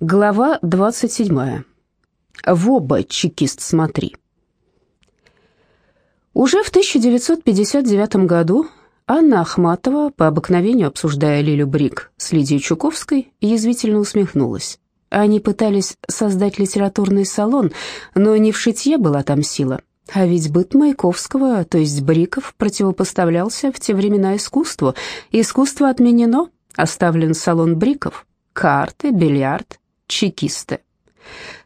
Глава 27. В оба, чекист, смотри. Уже в 1959 году Анна Ахматова, по обыкновению обсуждая Лилю Брик с Лидией Чуковской, язвительно усмехнулась. Они пытались создать литературный салон, но не в шитье была там сила. А ведь быт Маяковского, то есть Бриков, противопоставлялся в те времена искусству. Искусство отменено, оставлен салон Бриков. Карты, бильярд, чекисты.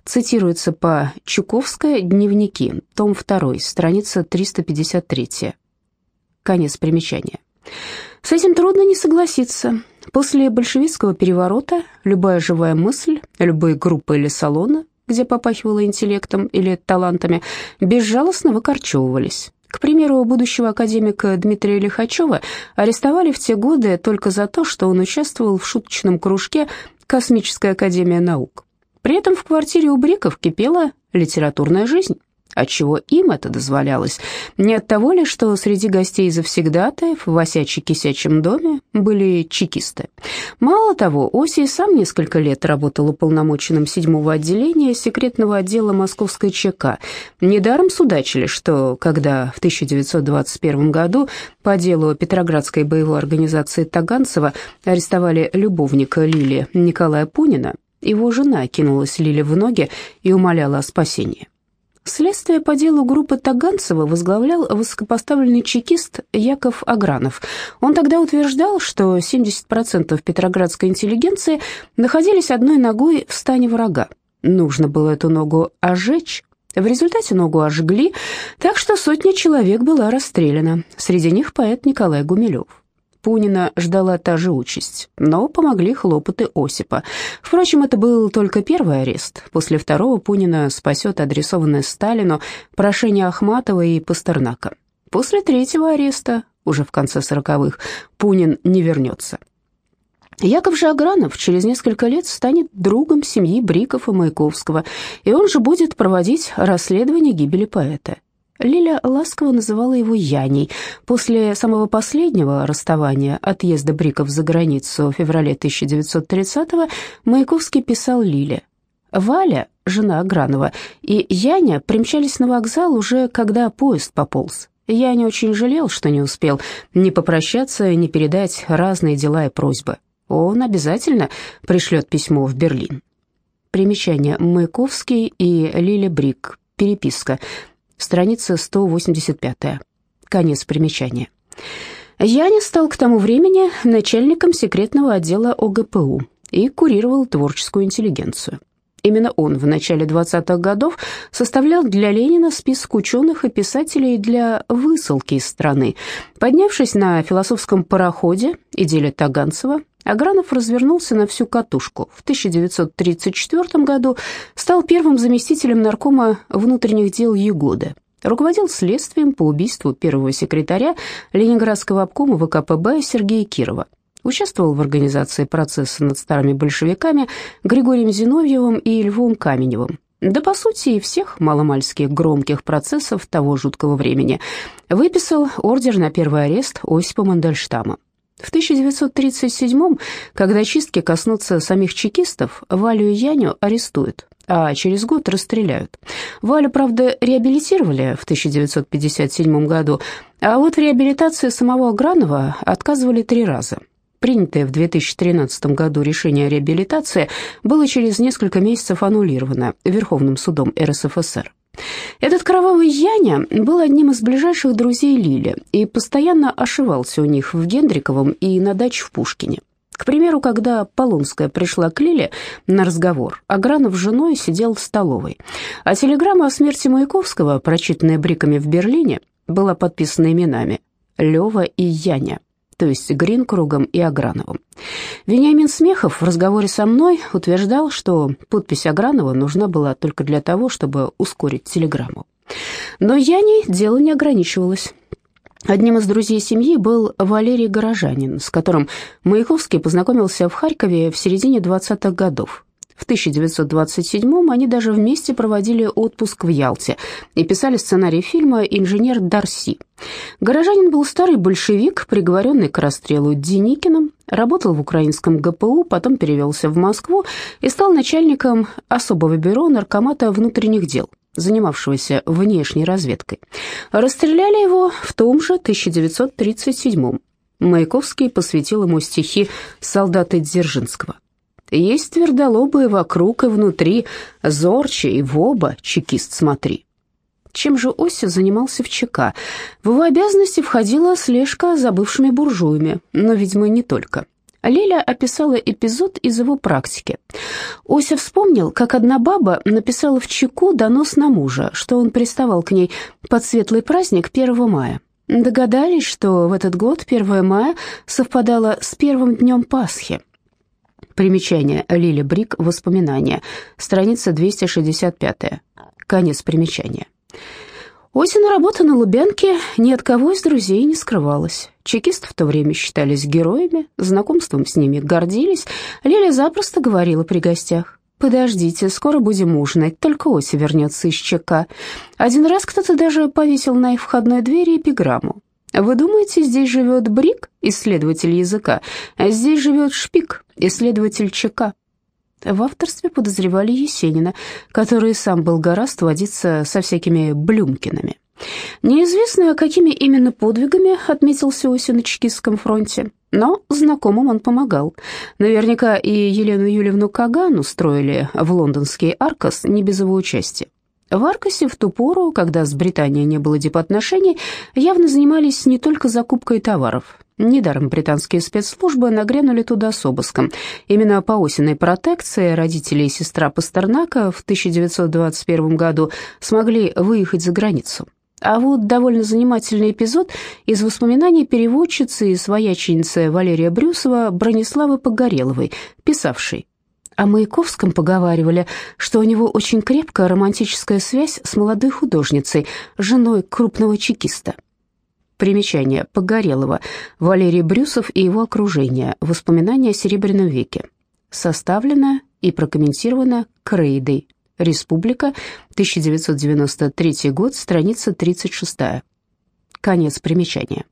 Цитируется по Чуковская «Дневники», том 2, страница 353. Конец примечания. С этим трудно не согласиться. После большевистского переворота любая живая мысль, любые группы или салоны, где попахивало интеллектом или талантами, безжалостно выкорчевывались. К примеру, будущего академика Дмитрия Лихачева арестовали в те годы только за то, что он участвовал в шуточном кружке Космическая академия наук. При этом в квартире у Бриков кипела литературная жизнь. Отчего им это дозволялось? Не от того ли, что среди гостей завсегдатаев в осяче-кисячем доме были чекисты? Мало того, Оси сам несколько лет работал уполномоченным седьмого отделения секретного отдела московской ЧК. Недаром судачили, что когда в 1921 году по делу Петроградской боевой организации Таганцева арестовали любовника Лили Николая Пунина, его жена кинулась Лиле в ноги и умоляла о спасении. Следствие по делу группы Таганцева возглавлял высокопоставленный чекист Яков Агранов. Он тогда утверждал, что 70% петроградской интеллигенции находились одной ногой в стане врага. Нужно было эту ногу ожечь. В результате ногу ожгли, так что сотня человек была расстреляна. Среди них поэт Николай Гумилев. Пунина ждала та же участь, но помогли хлопоты Осипа. Впрочем, это был только первый арест. После второго Пунина спасет адресованное Сталину прошение Ахматова и Пастернака. После третьего ареста, уже в конце сороковых, Пунин не вернется. Яков же Агранов через несколько лет станет другом семьи Бриков и Маяковского, и он же будет проводить расследование гибели поэта. Лиля ласково называла его Яней. После самого последнего расставания, отъезда Бриков за границу в феврале 1930-го, Маяковский писал Лиле. Валя, жена Агранова, и Яня примчались на вокзал уже когда поезд пополз. Я не очень жалел, что не успел ни попрощаться, ни передать разные дела и просьбы. Он обязательно пришлет письмо в Берлин. Примечание. Маяковский и Лиля Брик. Переписка страница 185. Конец примечания. Яня стал к тому времени начальником секретного отдела ОГПУ и курировал творческую интеллигенцию. Именно он в начале 20-х годов составлял для Ленина список ученых и писателей для высылки из страны. Поднявшись на философском пароходе и деле Таганцева, Агранов развернулся на всю катушку. В 1934 году стал первым заместителем наркома внутренних дел Егоды. Руководил следствием по убийству первого секретаря Ленинградского обкома ВКПБ Сергея Кирова. Участвовал в организации процесса над старыми большевиками Григорием Зиновьевым и Львом Каменевым. Да, по сути, и всех маломальских громких процессов того жуткого времени. Выписал ордер на первый арест Осипа Мандельштама. В 1937-м, когда чистки коснутся самих чекистов, Валю и Яню арестуют, а через год расстреляют. Валю, правда, реабилитировали в 1957 году, а вот в реабилитации самого Агранова отказывали три раза. Принятое в 2013 году решение о реабилитации было через несколько месяцев аннулировано Верховным судом РСФСР. Этот кровавый Яня был одним из ближайших друзей Лили и постоянно ошивался у них в Гендриковом и на даче в Пушкине. К примеру, когда Полонская пришла к Лиле на разговор, Агранов с женой сидел в столовой, а телеграмма о смерти Маяковского, прочитанная Бриками в Берлине, была подписана именами Лева и Яня то есть Гринкругом и Аграновым. Вениамин Смехов в разговоре со мной утверждал, что подпись Агранова нужна была только для того, чтобы ускорить телеграмму. Но Яней дело не ограничивалось. Одним из друзей семьи был Валерий Горожанин, с которым Маяковский познакомился в Харькове в середине 20-х годов. В 1927-м они даже вместе проводили отпуск в Ялте и писали сценарий фильма «Инженер Дарси». Горожанин был старый большевик, приговоренный к расстрелу Деникиным, Работал в украинском ГПУ, потом перевелся в Москву и стал начальником особого бюро наркомата внутренних дел, занимавшегося внешней разведкой. Расстреляли его в том же 1937-м. Маяковский посвятил ему стихи солдата Дзержинского. «Есть твердолобые вокруг и внутри, зорче и в оба, чекист смотри». Чем же Ося занимался в ЧК? В его обязанности входила слежка за бывшими буржуями, но, видимо, не только. Леля описала эпизод из его практики. Ося вспомнил, как одна баба написала в ЧКУ донос на мужа, что он приставал к ней под светлый праздник 1 мая. Догадались, что в этот год 1 мая совпадало с первым днем Пасхи. Примечание. Лиля Брик. Воспоминания. Страница 265. Конец примечания. Осень работа на Лубянке ни от кого из друзей не скрывалась. Чекисты в то время считались героями, знакомством с ними гордились. Лиля запросто говорила при гостях. «Подождите, скоро будем ужинать, только Ося вернется из ЧК». Один раз кто-то даже повесил на их входной двери эпиграмму. «Вы думаете, здесь живет Брик, исследователь языка, а здесь живет Шпик, исследователь ЧК?» В авторстве подозревали Есенина, который сам был гораст водиться со всякими Блюмкинами. Неизвестно, какими именно подвигами отметился Ося на Чекистском фронте, но знакомым он помогал. Наверняка и Елену Юлевну Каган устроили в лондонский Аркас не без его участия. В Аркасе в ту пору, когда с Британией не было дипотношений, явно занимались не только закупкой товаров. Недаром британские спецслужбы нагрянули туда с обыском. Именно по осенней протекции родители и сестра Пастернака в 1921 году смогли выехать за границу. А вот довольно занимательный эпизод из воспоминаний переводчицы и свояченицы Валерия Брюсова Брониславы Погореловой, писавшей о Маяковском поговаривали, что у него очень крепкая романтическая связь с молодой художницей, женой крупного чекиста. Примечание. Погорелова. Валерий Брюсов и его окружение. Воспоминания о Серебряном веке. Составлено и прокомментировано Крейдой. Республика, 1993 год, страница 36. Конец примечания.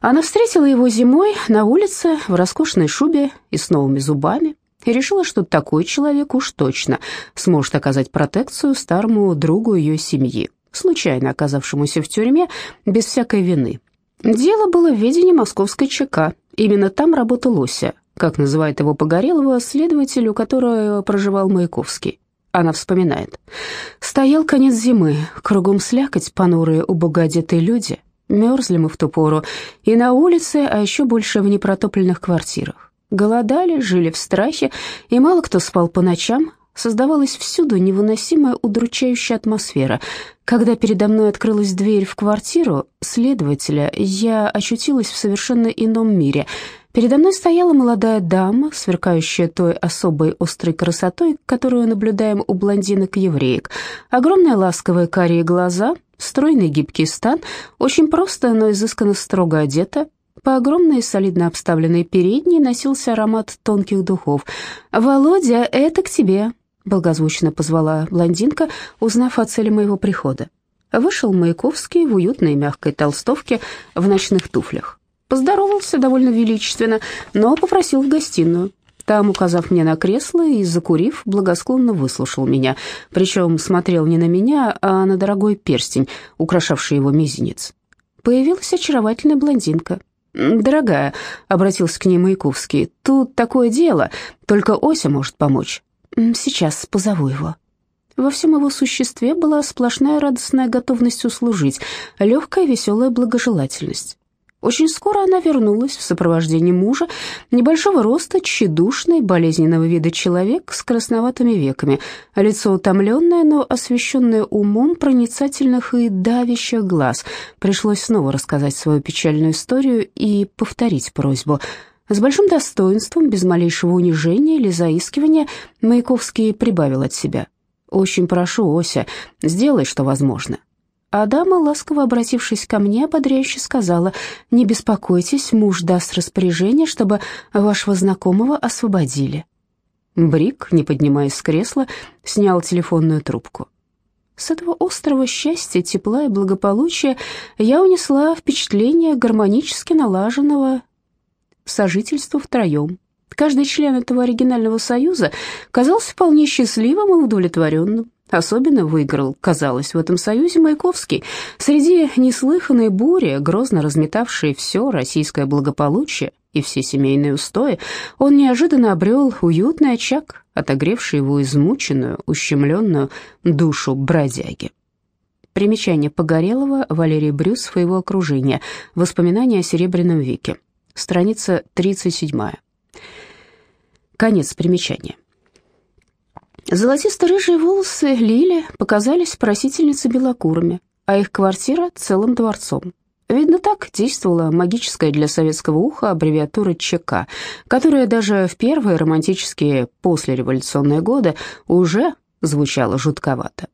Она встретила его зимой на улице в роскошной шубе и с новыми зубами и решила, что такой человек уж точно сможет оказать протекцию старому другу ее семьи, случайно оказавшемуся в тюрьме без всякой вины. Дело было в ведении московской ЧК. Именно там работал Ося, как называет его Погорелова, следователь, у которого проживал Маяковский. Она вспоминает. «Стоял конец зимы, кругом слякоть, понурые, убого одетые люди. Мерзли мы в ту пору и на улице, а еще больше в непротопленных квартирах. Голодали, жили в страхе, и мало кто спал по ночам, Создавалась всюду невыносимая удручающая атмосфера. Когда передо мной открылась дверь в квартиру следователя, я очутилась в совершенно ином мире. Передо мной стояла молодая дама, сверкающая той особой острой красотой, которую наблюдаем у блондинок-евреек. Огромные ласковые карие глаза, стройный гибкий стан, очень просто, но изысканно строго одета, по огромной солидно обставленной передней носился аромат тонких духов. «Володя, это к тебе!» благозвучно позвала блондинка, узнав о цели моего прихода. Вышел Маяковский в уютной мягкой толстовке в ночных туфлях. Поздоровался довольно величественно, но попросил в гостиную. Там, указав мне на кресло и закурив, благосклонно выслушал меня, причем смотрел не на меня, а на дорогой перстень, украшавший его мизинец. Появилась очаровательная блондинка. «Дорогая», — обратился к ней Маяковский, — «тут такое дело, только Ося может помочь. Сейчас позову его». Во всем его существе была сплошная радостная готовность услужить, легкая веселая благожелательность. Очень скоро она вернулась в сопровождении мужа, небольшого роста, тщедушный, болезненного вида человек с красноватыми веками, лицо утомленное, но освещенное умом проницательных и давящих глаз. Пришлось снова рассказать свою печальную историю и повторить просьбу — с большим достоинством, без малейшего унижения или заискивания, Маяковский прибавил от себя. «Очень прошу, Ося, сделай, что возможно». А дама, ласково обратившись ко мне, ободряюще сказала, «Не беспокойтесь, муж даст распоряжение, чтобы вашего знакомого освободили». Брик, не поднимаясь с кресла, снял телефонную трубку. С этого острова счастья, тепла и благополучия я унесла впечатление гармонически налаженного сожительство втроем. Каждый член этого оригинального союза казался вполне счастливым и удовлетворенным. Особенно выиграл, казалось, в этом союзе Маяковский. Среди неслыханной бури, грозно разметавшей все российское благополучие и все семейные устои, он неожиданно обрел уютный очаг, отогревший его измученную, ущемленную душу бродяги. Примечание Погорелова, Валерий Брюсов и его окружение. Воспоминания о Серебряном веке. Страница 37. Конец примечания. Золотисто-рыжие волосы Лили показались просительнице белокурыми, а их квартира — целым дворцом. Видно, так действовала магическая для советского уха аббревиатура ЧК, которая даже в первые романтические послереволюционные годы уже звучало жутковато.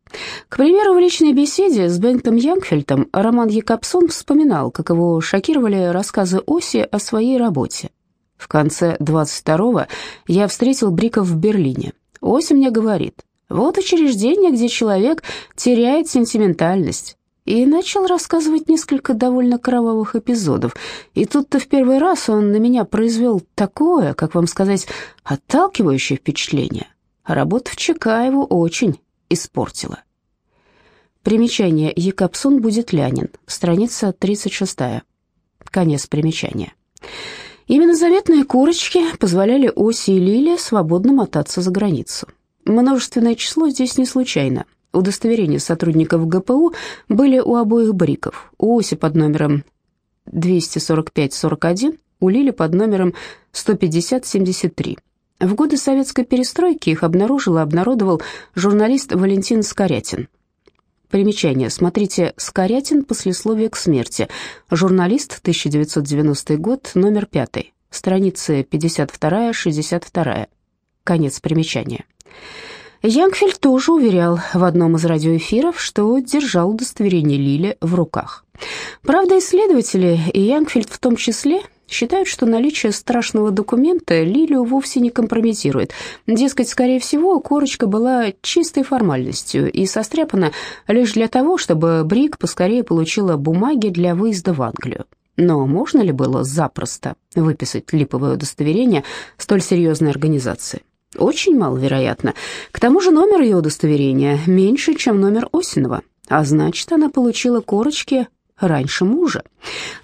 К примеру, в личной беседе с Бенктом Янгфельдом Роман Якобсон вспоминал, как его шокировали рассказы Оси о своей работе. В конце 22-го я встретил Бриков в Берлине. Оси мне говорит, вот учреждение, где человек теряет сентиментальность. И начал рассказывать несколько довольно кровавых эпизодов. И тут-то в первый раз он на меня произвел такое, как вам сказать, отталкивающее впечатление – Работа в ЧК его очень испортила. Примечание. Якобсон будет Лянин. Страница 36. Конец примечания. Именно заветные курочки позволяли Оси и Лиле свободно мотаться за границу. Множественное число здесь не случайно. Удостоверения сотрудников ГПУ были у обоих бриков. У Оси под номером 245-41, у Лили под номером 150-73. В годы советской перестройки их обнаружил и обнародовал журналист Валентин Скорятин. Примечание. Смотрите «Скорятин. Послесловие к смерти». Журналист, 1990 год, номер 5. Страницы 52-62. Конец примечания. Янгфельд тоже уверял в одном из радиоэфиров, что держал удостоверение Лили в руках. Правда, исследователи, и Янгфельд в том числе, Считают, что наличие страшного документа Лилию вовсе не компрометирует. Дескать, скорее всего, корочка была чистой формальностью и состряпана лишь для того, чтобы Брик поскорее получила бумаги для выезда в Англию. Но можно ли было запросто выписать липовое удостоверение столь серьезной организации? Очень маловероятно. К тому же номер ее удостоверения меньше, чем номер Осинова, а значит, она получила корочки раньше мужа.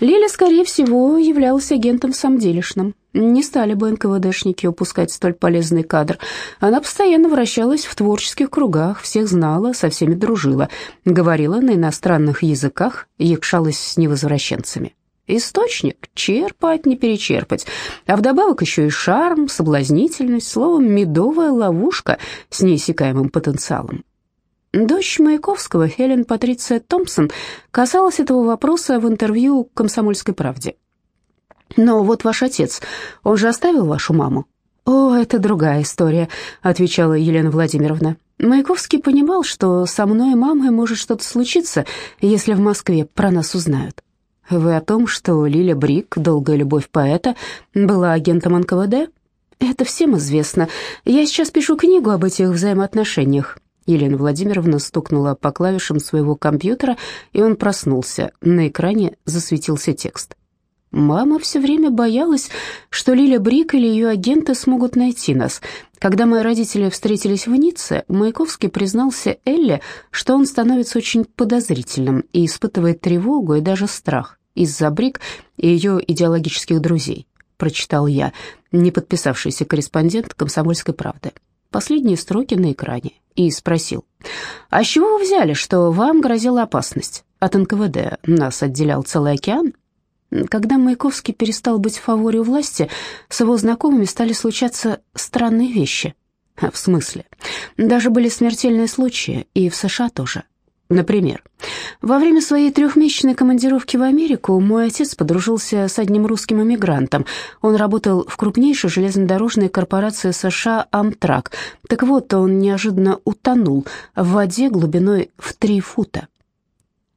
Лиля, скорее всего, являлась агентом самделишным. Не стали бы НКВДшники упускать столь полезный кадр. Она постоянно вращалась в творческих кругах, всех знала, со всеми дружила, говорила на иностранных языках, якшалась с невозвращенцами. Источник черпать, не перечерпать, а вдобавок еще и шарм, соблазнительность, словом, медовая ловушка с неиссякаемым потенциалом. Дочь Маяковского, Хелен Патриция Томпсон, касалась этого вопроса в интервью «Комсомольской правде». «Но вот ваш отец, он же оставил вашу маму?» «О, это другая история», — отвечала Елена Владимировна. Маяковский понимал, что со мной и мамой может что-то случиться, если в Москве про нас узнают. Вы о том, что Лиля Брик, долгая любовь поэта, была агентом НКВД? Это всем известно. Я сейчас пишу книгу об этих взаимоотношениях. Елена Владимировна стукнула по клавишам своего компьютера, и он проснулся. На экране засветился текст. Мама все время боялась, что Лиля Брик или ее агенты смогут найти нас. Когда мои родители встретились в Ницце, Маяковский признался Элле, что он становится очень подозрительным и испытывает тревогу и даже страх из-за Брик и ее идеологических друзей, прочитал я, не подписавшийся корреспондент «Комсомольской правды». Последние строки на экране и спросил, «А с чего вы взяли, что вам грозила опасность? От НКВД нас отделял целый океан?» Когда Маяковский перестал быть в фаворе у власти, с его знакомыми стали случаться странные вещи. В смысле? Даже были смертельные случаи, и в США тоже. Например, во время своей трехмесячной командировки в Америку мой отец подружился с одним русским эмигрантом. Он работал в крупнейшей железнодорожной корпорации США «Амтрак». Так вот, он неожиданно утонул в воде глубиной в три фута.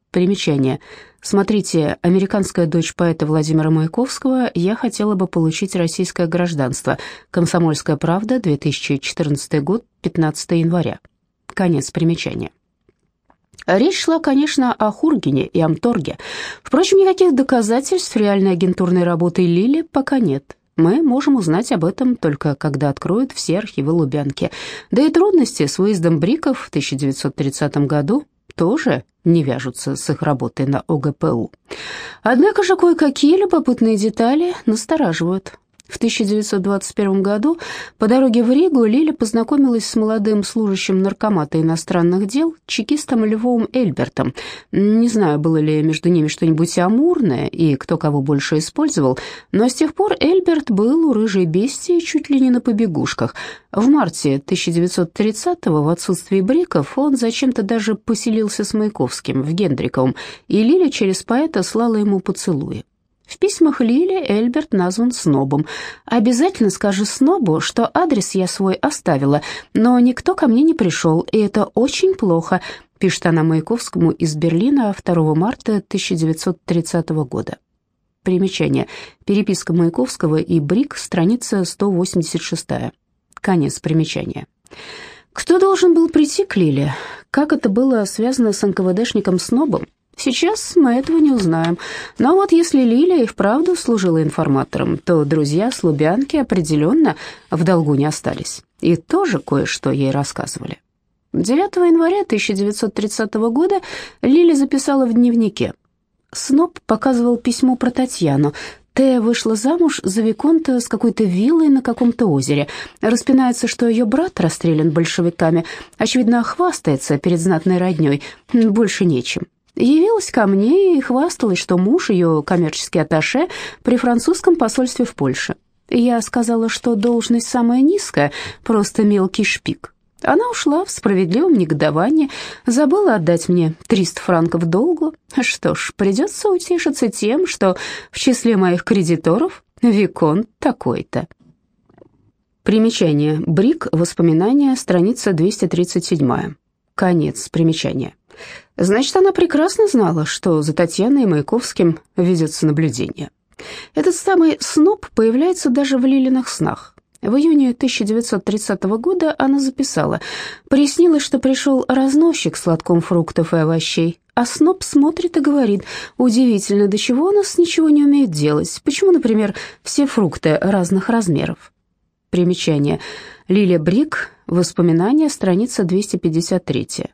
Примечание. Смотрите, американская дочь поэта Владимира Маяковского «Я хотела бы получить российское гражданство». Комсомольская правда, 2014 год, 15 января. Конец примечания. Речь шла, конечно, о Хургине и Амторге. Впрочем, никаких доказательств реальной агентурной работы Лили пока нет. Мы можем узнать об этом только когда откроют все архивы Лубянки. Да и трудности с выездом Бриков в 1930 году тоже не вяжутся с их работой на ОГПУ. Однако же кое-какие любопытные детали настораживают. В 1921 году по дороге в Ригу Лиля познакомилась с молодым служащим наркомата иностранных дел, чекистом Львовым Эльбертом. Не знаю, было ли между ними что-нибудь амурное и кто кого больше использовал, но с тех пор Эльберт был у рыжей бестии чуть ли не на побегушках. В марте 1930-го в отсутствии Бриков он зачем-то даже поселился с Маяковским в Гендриковом, и Лиля через поэта слала ему поцелуи. В письмах Лили Эльберт назван снобом. «Обязательно скажи снобу, что адрес я свой оставила, но никто ко мне не пришел, и это очень плохо», пишет она Маяковскому из Берлина 2 марта 1930 года. Примечание. Переписка Маяковского и Брик, страница 186. Конец примечания. Кто должен был прийти к Лиле? Как это было связано с НКВДшником Снобом? Сейчас мы этого не узнаем. Но вот если Лилия и вправду служила информатором, то друзья с определенно в долгу не остались. И тоже кое-что ей рассказывали. 9 января 1930 года Лили записала в дневнике. Сноб показывал письмо про Татьяну. Тея вышла замуж за Виконта с какой-то виллой на каком-то озере. Распинается, что ее брат расстрелян большевиками. Очевидно, хвастается перед знатной родней. Больше нечем. Явилась ко мне и хвасталась, что муж ее коммерческий атташе при французском посольстве в Польше. Я сказала, что должность самая низкая, просто мелкий шпик. Она ушла в справедливом негодовании, забыла отдать мне 300 франков долгу. Что ж, придется утешиться тем, что в числе моих кредиторов Викон такой-то. Примечание. Брик. Воспоминания. Страница 237. Конец примечания. Значит, она прекрасно знала, что за Татьяной и Маяковским ведется наблюдение. Этот самый сноб появляется даже в Лилиных снах. В июне 1930 года она записала «Приснилось, что пришел разносчик с лотком фруктов и овощей, а сноб смотрит и говорит, удивительно, до чего у нас ничего не умеют делать, почему, например, все фрукты разных размеров». Примечание. Лилия Брик, воспоминания, страница 253.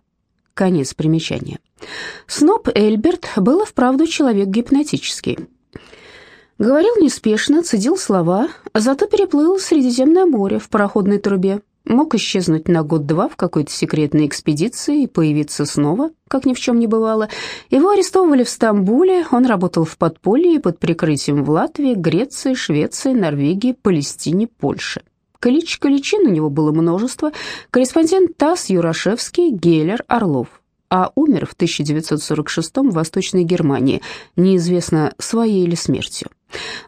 Конец примечания. Сноб Эльберт был и вправду человек гипнотический. Говорил неспешно, цедил слова, зато переплыл Средиземное море в пароходной трубе. Мог исчезнуть на год-два в какой-то секретной экспедиции и появиться снова, как ни в чем не бывало. Его арестовывали в Стамбуле, он работал в подполье под прикрытием в Латвии, Греции, Швеции, Норвегии, Палестине, Польше. Количко личин у него было множество. Корреспондент ТАСС Юрашевский, Геллер, Орлов. А умер в 1946 в Восточной Германии, неизвестно, своей или смертью.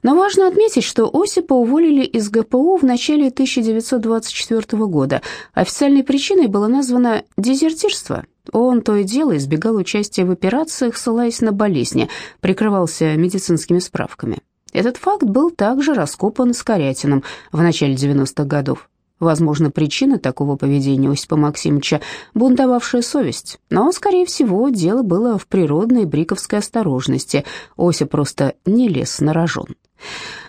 Но важно отметить, что Осипа уволили из ГПУ в начале 1924 года. Официальной причиной было названо дезертирство. Он то и дело избегал участия в операциях, ссылаясь на болезни, прикрывался медицинскими справками. Этот факт был также раскопан Скорятиным в начале 90-х годов. Возможно, причина такого поведения Осипа Максимовича – бунтовавшая совесть, но, скорее всего, дело было в природной бриковской осторожности. Осип просто не лез на рожон.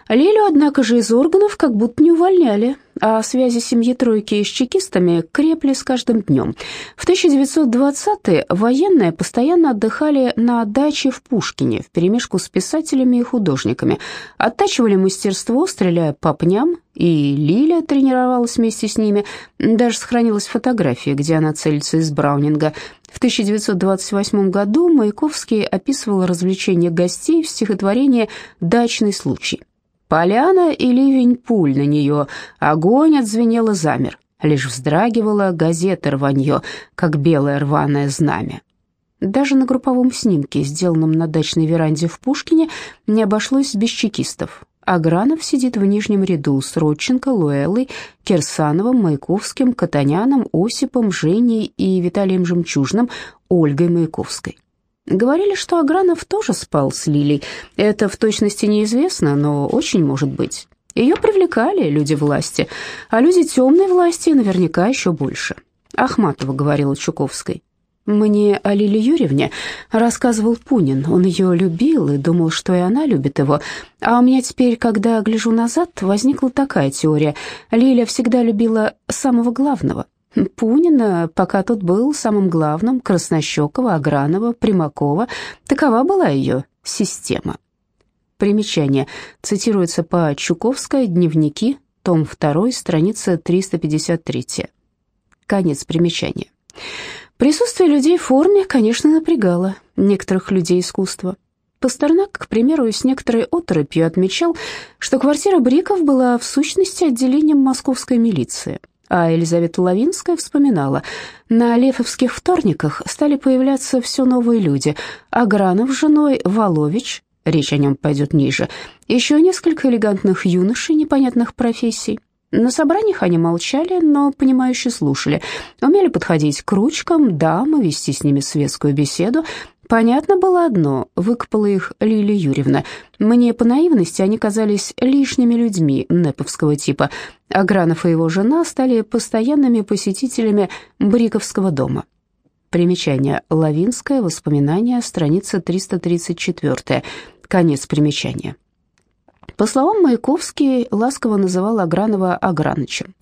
Лилю, однако же, из органов как будто не увольняли – а связи семьи Тройки с чекистами крепли с каждым днем. В 1920-е военные постоянно отдыхали на даче в Пушкине вперемешку с писателями и художниками, оттачивали мастерство, стреляя по пням, и Лиля тренировалась вместе с ними. Даже сохранилась фотография, где она целится из Браунинга. В 1928 году Маяковский описывал развлечения гостей в стихотворении «Дачный случай». Поляна и ливень пуль на нее, огонь отзвенел и замер. Лишь вздрагивала газета рванье, как белое рваное знамя. Даже на групповом снимке, сделанном на дачной веранде в Пушкине, не обошлось без чекистов. Агранов сидит в нижнем ряду с Родченко, Луэллой, Кирсановым, Маяковским, Катаняном, Осипом, Женей и Виталием Жемчужным, Ольгой Маяковской. Говорили, что Агранов тоже спал с Лилей. Это в точности неизвестно, но очень может быть. Ее привлекали люди власти, а люди темной власти наверняка еще больше. Ахматова говорила Чуковской. Мне о Лиле Юрьевне рассказывал Пунин. Он ее любил и думал, что и она любит его. А у меня теперь, когда гляжу назад, возникла такая теория. Лиля всегда любила самого главного. Пунина, пока тот был самым главным, Краснощекова, Агранова, Примакова. Такова была ее система. Примечание. Цитируется по Чуковской, дневники, том 2, страница 353. Конец примечания. Присутствие людей в форме, конечно, напрягало некоторых людей искусства. Пастернак, к примеру, с некоторой оторопью отмечал, что квартира Бриков была в сущности отделением московской милиции. А Елизавета Лавинская вспоминала, на Лефовских вторниках стали появляться все новые люди. Агранов с женой, Волович, речь о нем пойдет ниже, еще несколько элегантных юношей непонятных профессий. На собраниях они молчали, но понимающе слушали, умели подходить к ручкам, дамы, вести с ними светскую беседу. Понятно было одно, выкопала их Лилия Юрьевна. Мне по наивности они казались лишними людьми неповского типа. Агранов и его жена стали постоянными посетителями Бриковского дома. Примечание. Лавинское. Воспоминания. Страница 334. Конец примечания. По словам Маяковский, ласково называл Агранова Агранычем.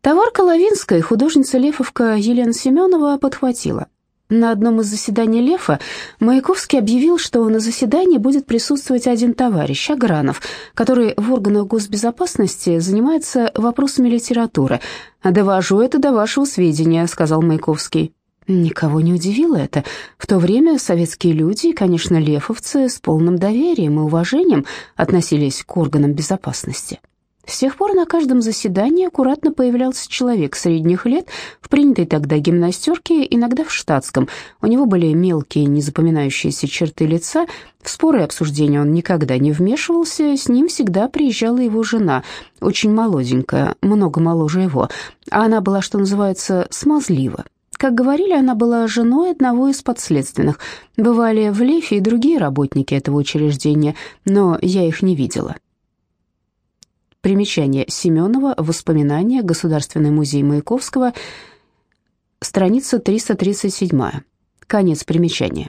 Товарка Лавинская, художница Лефовка Елена Семенова подхватила. На одном из заседаний Лефа Маяковский объявил, что на заседании будет присутствовать один товарищ, Агранов, который в органах госбезопасности занимается вопросами литературы. «Довожу это до вашего сведения», — сказал Маяковский. Никого не удивило это. В то время советские люди, конечно, лефовцы, с полным доверием и уважением относились к органам безопасности. С тех пор на каждом заседании аккуратно появлялся человек средних лет в принятой тогда гимнастерке, иногда в штатском. У него были мелкие, незапоминающиеся черты лица. В споры и обсуждения он никогда не вмешивался, с ним всегда приезжала его жена, очень молоденькая, много моложе его. А она была, что называется, смазлива. Как говорили, она была женой одного из подследственных. Бывали в Лефе и другие работники этого учреждения, но я их не видела. Примечание Семенова, воспоминания, Государственный музей Маяковского, страница 337. Конец примечания.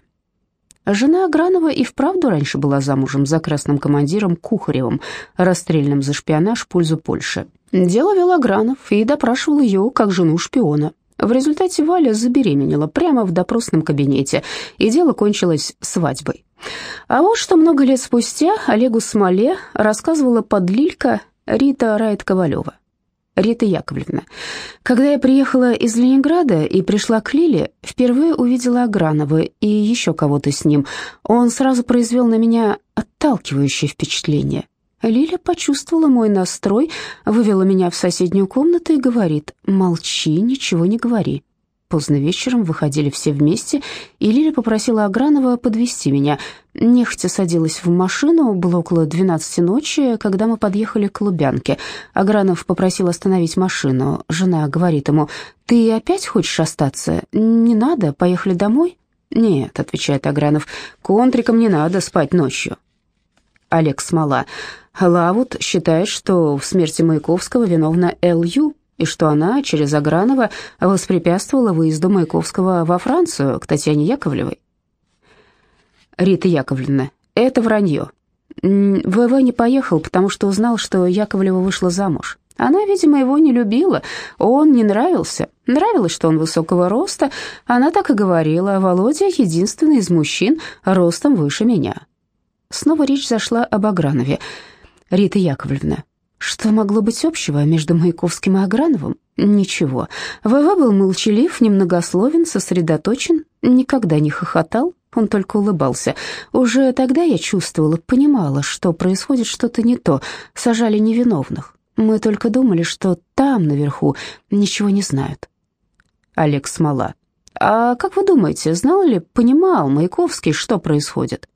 Жена Агранова и вправду раньше была замужем за красным командиром Кухаревым, расстрельным за шпионаж в пользу Польши. Дело вел Агранов и допрашивал ее как жену шпиона. В результате Валя забеременела прямо в допросном кабинете, и дело кончилось свадьбой. А вот что много лет спустя Олегу Смоле рассказывала подлилька Рита Райт-Ковалева. Рита Яковлевна. Когда я приехала из Ленинграда и пришла к Лиле, впервые увидела Агранова и еще кого-то с ним. Он сразу произвел на меня отталкивающее впечатление. Лиля почувствовала мой настрой, вывела меня в соседнюю комнату и говорит «Молчи, ничего не говори». Поздно вечером выходили все вместе, и Лиля попросила Агранова подвести меня. Нехотя садилась в машину, было около 12 ночи, когда мы подъехали к Лубянке. Агранов попросил остановить машину. Жена говорит ему, «Ты опять хочешь остаться? Не надо, поехали домой?» «Нет», — отвечает Агранов, — «контрикам не надо спать ночью». Олег Смола. Лавут считает, что в смерти Маяковского виновна Л.Ю., и что она через Агранова воспрепятствовала выезду Маяковского во Францию к Татьяне Яковлевой. Рита Яковлевна, это вранье. ВВ не поехал, потому что узнал, что Яковлева вышла замуж. Она, видимо, его не любила, он не нравился. Нравилось, что он высокого роста. Она так и говорила, Володя единственный из мужчин ростом выше меня. Снова речь зашла об Агранове. Рита Яковлевна, что могло быть общего между Маяковским и Аграновым? Ничего. ВВ был молчалив, немногословен, сосредоточен, никогда не хохотал, он только улыбался. Уже тогда я чувствовала, понимала, что происходит что-то не то, сажали невиновных. Мы только думали, что там, наверху, ничего не знают. Олег Смола. А как вы думаете, знал ли, понимал Маяковский, что происходит?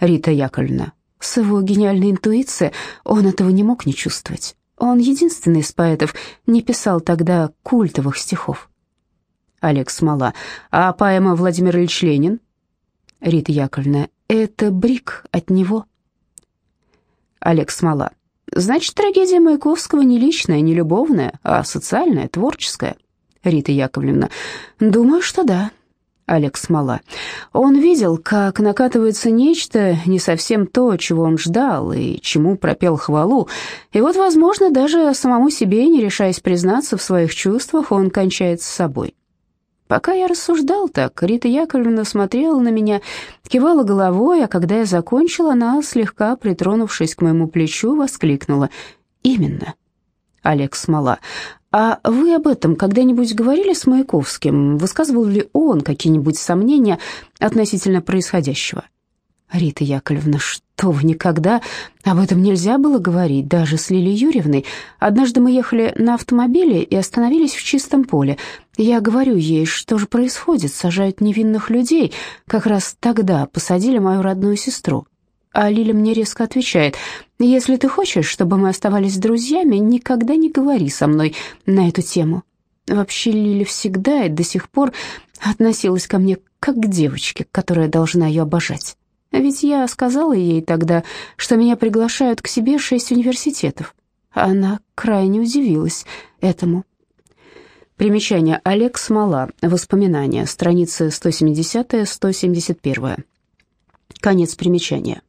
Рита Яковлевна. С его гениальной интуицией он этого не мог не чувствовать. Он единственный из поэтов не писал тогда культовых стихов. Олег Смола. А поэма Владимир Ильич Ленин? Рита Яковлевна. Это брик от него. Олег Смола. Значит, трагедия Маяковского не личная, не любовная, а социальная, творческая. Рита Яковлевна. Думаю, что да. Олег Смола. Он видел, как накатывается нечто, не совсем то, чего он ждал и чему пропел хвалу. И вот, возможно, даже самому себе, не решаясь признаться в своих чувствах, он кончает с собой. Пока я рассуждал так, Рита Яковлевна смотрела на меня, кивала головой, а когда я закончил, она, слегка притронувшись к моему плечу, воскликнула «Именно». Олег Смола. «А вы об этом когда-нибудь говорили с Маяковским? Высказывал ли он какие-нибудь сомнения относительно происходящего?» «Рита Яковлевна, что вы никогда? Об этом нельзя было говорить, даже с Лилией Юрьевной. Однажды мы ехали на автомобиле и остановились в чистом поле. Я говорю ей, что же происходит, сажают невинных людей. Как раз тогда посадили мою родную сестру. А Лиля мне резко отвечает, «Если ты хочешь, чтобы мы оставались друзьями, никогда не говори со мной на эту тему». Вообще Лиля всегда и до сих пор относилась ко мне как к девочке, которая должна ее обожать. Ведь я сказала ей тогда, что меня приглашают к себе шесть университетов. Она крайне удивилась этому. Примечание. Олег Смола. Воспоминания. Страницы 170-171. Конец примечания.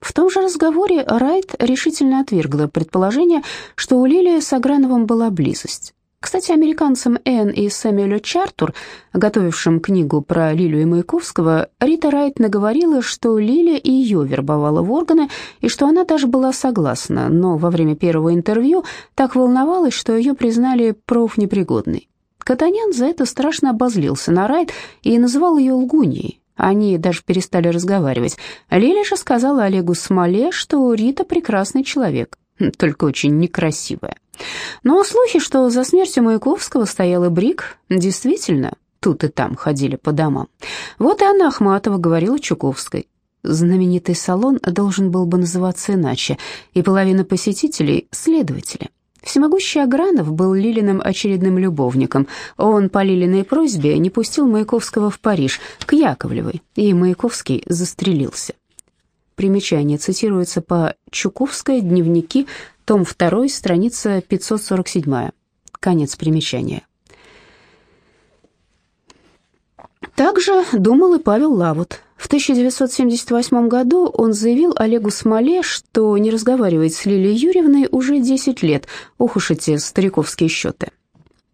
В том же разговоре Райт решительно отвергла предположение, что у Лили с Аграновым была близость. Кстати, американцам Энн и Сэмюэлю Чартур, готовившим книгу про Лилю и Маяковского, Рита Райт наговорила, что Лиля и ее вербовала в органы, и что она даже была согласна, но во время первого интервью так волновалась, что ее признали профнепригодной. Катанян за это страшно обозлился на Райт и называл ее лгуньей, они даже перестали разговаривать. Лиля же сказала Олегу Смоле, что Рита прекрасный человек, только очень некрасивая. Но слухи, что за смертью Маяковского стоял и Брик, действительно, тут и там ходили по домам. Вот и Анна Ахматова говорила Чуковской. Знаменитый салон должен был бы называться иначе, и половина посетителей — следователи. Всемогущий Агранов был Лилиным очередным любовником. Он по Лилиной просьбе не пустил Маяковского в Париж, к Яковлевой, и Маяковский застрелился. Примечание цитируется по Чуковской, дневники, том 2, страница 547. Конец примечания. Также думал и Павел Лавут. В 1978 году он заявил Олегу Смоле, что не разговаривает с Лилией Юрьевной уже 10 лет. Ох уж эти стариковские счеты.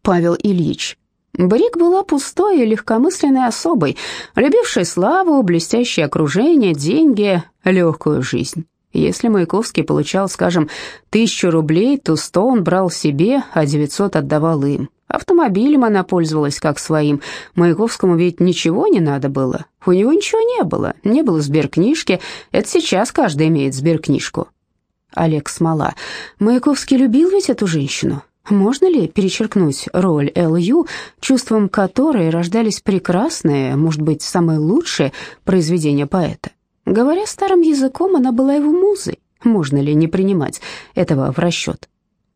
Павел Ильич. Брик была пустой и легкомысленной особой, любившей славу, блестящее окружение, деньги, легкую жизнь. Если Маяковский получал, скажем, тысячу рублей, то сто он брал себе, а девятьсот отдавал им. Автомобилем она пользовалась как своим. Маяковскому ведь ничего не надо было. У него ничего не было. Не было сберкнижки. Это сейчас каждый имеет сберкнижку. Олег Смола. Маяковский любил ведь эту женщину. Можно ли перечеркнуть роль Л.Ю., чувством которой рождались прекрасные, может быть, самые лучшие произведения поэта? Говоря старым языком, она была его музой. Можно ли не принимать этого в расчет?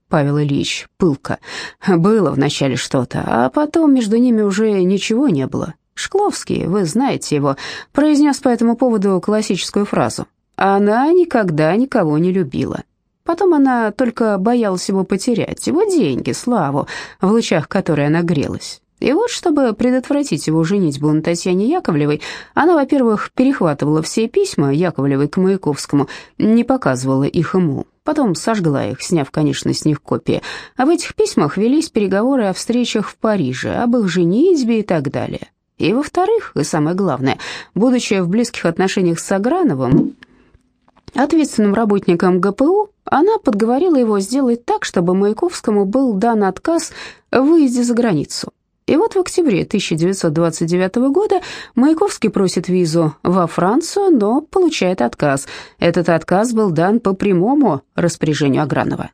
Павел Ильич пылко. Было вначале что-то, а потом между ними уже ничего не было. Шкловский, вы знаете его, произнес по этому поводу классическую фразу. Она никогда никого не любила. Потом она только боялась его потерять, его деньги, славу, в лучах которой она грелась. И вот, чтобы предотвратить его женитьбу на Татьяне Яковлевой, она, во-первых, перехватывала все письма Яковлевой к Маяковскому, не показывала их ему, потом сожгла их, сняв, конечно, с них копии. А в этих письмах велись переговоры о встречах в Париже, об их женитьбе и так далее. И, во-вторых, и самое главное, будучи в близких отношениях с Аграновым, ответственным работником ГПУ, она подговорила его сделать так, чтобы Маяковскому был дан отказ в выезде за границу. И вот в октябре 1929 года Маяковский просит визу во Францию, но получает отказ. Этот отказ был дан по прямому распоряжению Агранова.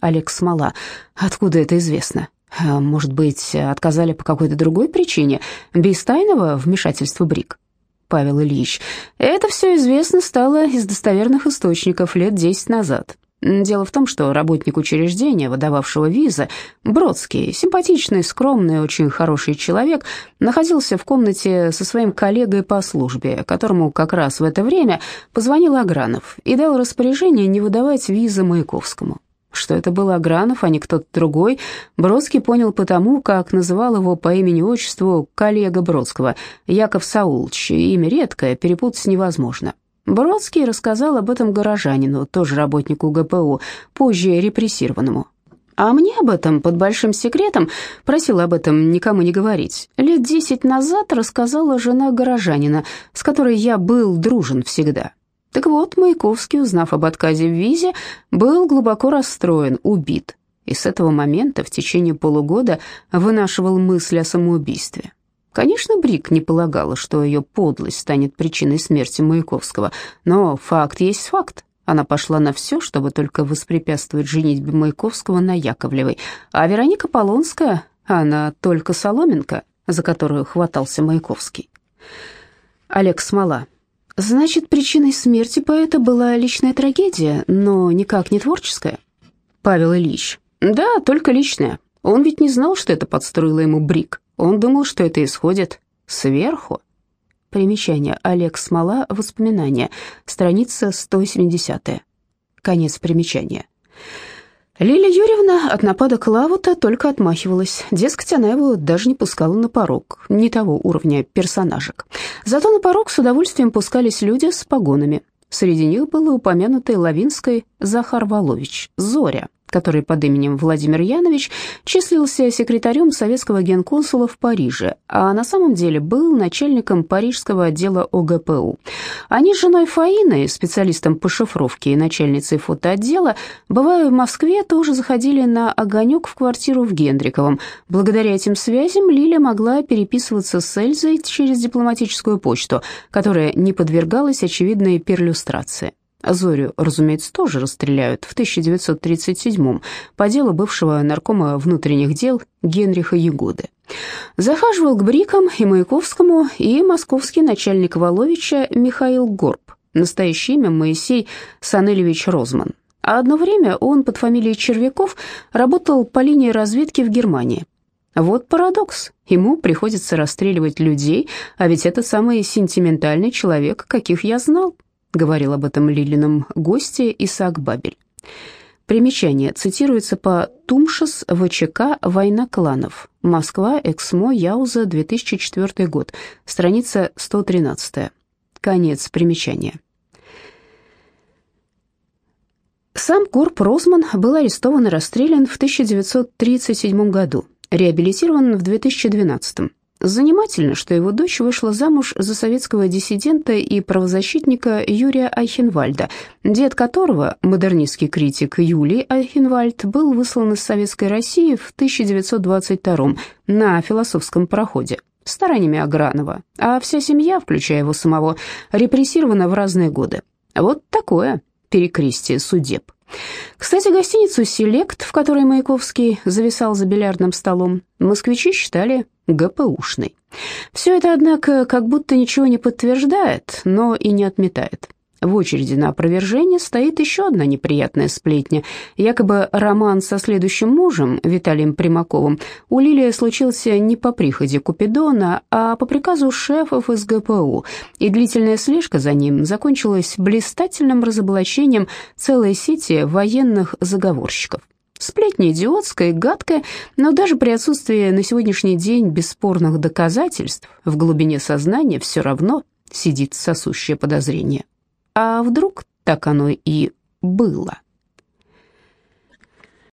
Олег Смола. Откуда это известно? А, может быть, отказали по какой-то другой причине? Без тайного вмешательства БРИК? Павел Ильич. Это все известно стало из достоверных источников лет 10 назад. Дело в том, что работник учреждения, выдававшего визы, Бродский, симпатичный, скромный, очень хороший человек, находился в комнате со своим коллегой по службе, которому как раз в это время позвонил Агранов и дал распоряжение не выдавать визы Маяковскому. Что это был Агранов, а не кто-то другой, Бродский понял потому, как называл его по имени-отчеству коллега Бродского, Яков Саулович, имя редкое, перепутать невозможно. Бродский рассказал об этом горожанину, тоже работнику ГПУ, позже репрессированному. А мне об этом под большим секретом, просила об этом никому не говорить. Лет десять назад рассказала жена горожанина, с которой я был дружен всегда. Так вот, Маяковский, узнав об отказе в визе, был глубоко расстроен, убит. И с этого момента в течение полугода вынашивал мысль о самоубийстве. Конечно, Брик не полагала, что ее подлость станет причиной смерти Маяковского, но факт есть факт. Она пошла на все, чтобы только воспрепятствовать женитьбе Маяковского на Яковлевой, а Вероника Полонская, она только соломинка, за которую хватался Маяковский. Олег Смола. Значит, причиной смерти поэта была личная трагедия, но никак не творческая? Павел Ильич. Да, только личная. Он ведь не знал, что это подстроила ему Брик. Он думал, что это исходит сверху. Примечание. Олег Смола. Воспоминания. Страница 170. Конец примечания. Лилия Юрьевна от нападок Лавута только отмахивалась. Дескать, она его даже не пускала на порог. Не того уровня персонажек. Зато на порог с удовольствием пускались люди с погонами. Среди них был упомянутый Лавинской Захар Волович, Зоря, который под именем Владимир Янович числился секретарем советского генконсула в Париже, а на самом деле был начальником парижского отдела ОГПУ. Они с женой Фаиной, специалистом по шифровке и начальницей фотоотдела, бывая в Москве, тоже заходили на огонек в квартиру в Гендриковом. Благодаря этим связям Лиля могла переписываться с Эльзой через дипломатическую почту, которая не подвергалась очевидной перлюстрации. Зорю, разумеется, тоже расстреляют в 1937-м по делу бывшего наркома внутренних дел Генриха Ягоды. Захаживал к Брикам и Маяковскому и московский начальник Воловича Михаил Горб, настоящее имя Моисей Санелевич Розман. А одно время он под фамилией Червяков работал по линии разведки в Германии. Вот парадокс. Ему приходится расстреливать людей, а ведь это самый сентиментальный человек, каких я знал говорил об этом Лилином госте Исаак Бабель. Примечание цитируется по Тумшес ВЧК «Война кланов». Москва, Эксмо, Яуза, 2004 год. Страница 113. Конец примечания. Сам Горб Розман был арестован и расстрелян в 1937 году, реабилитирован в 2012. Занимательно, что его дочь вышла замуж за советского диссидента и правозащитника Юрия Айхенвальда, дед которого, модернистский критик Юлий Айхенвальд, был выслан из Советской России в 1922 на философском пароходе стараниями Агранова, а вся семья, включая его самого, репрессирована в разные годы. Вот такое перекрестие судеб. Кстати, гостиницу «Селект», в которой Маяковский зависал за бильярдным столом, москвичи считали ГПУшной. Все это, однако, как будто ничего не подтверждает, но и не отметает. В очереди на опровержение стоит еще одна неприятная сплетня. Якобы роман со следующим мужем, Виталием Примаковым, у Лилии случился не по приходе Купидона, а по приказу шефов из ГПУ, и длительная слежка за ним закончилась блистательным разоблачением целой сети военных заговорщиков. Сплетня идиотская и гадкая, но даже при отсутствии на сегодняшний день бесспорных доказательств в глубине сознания все равно сидит сосущее подозрение. А вдруг так оно и было?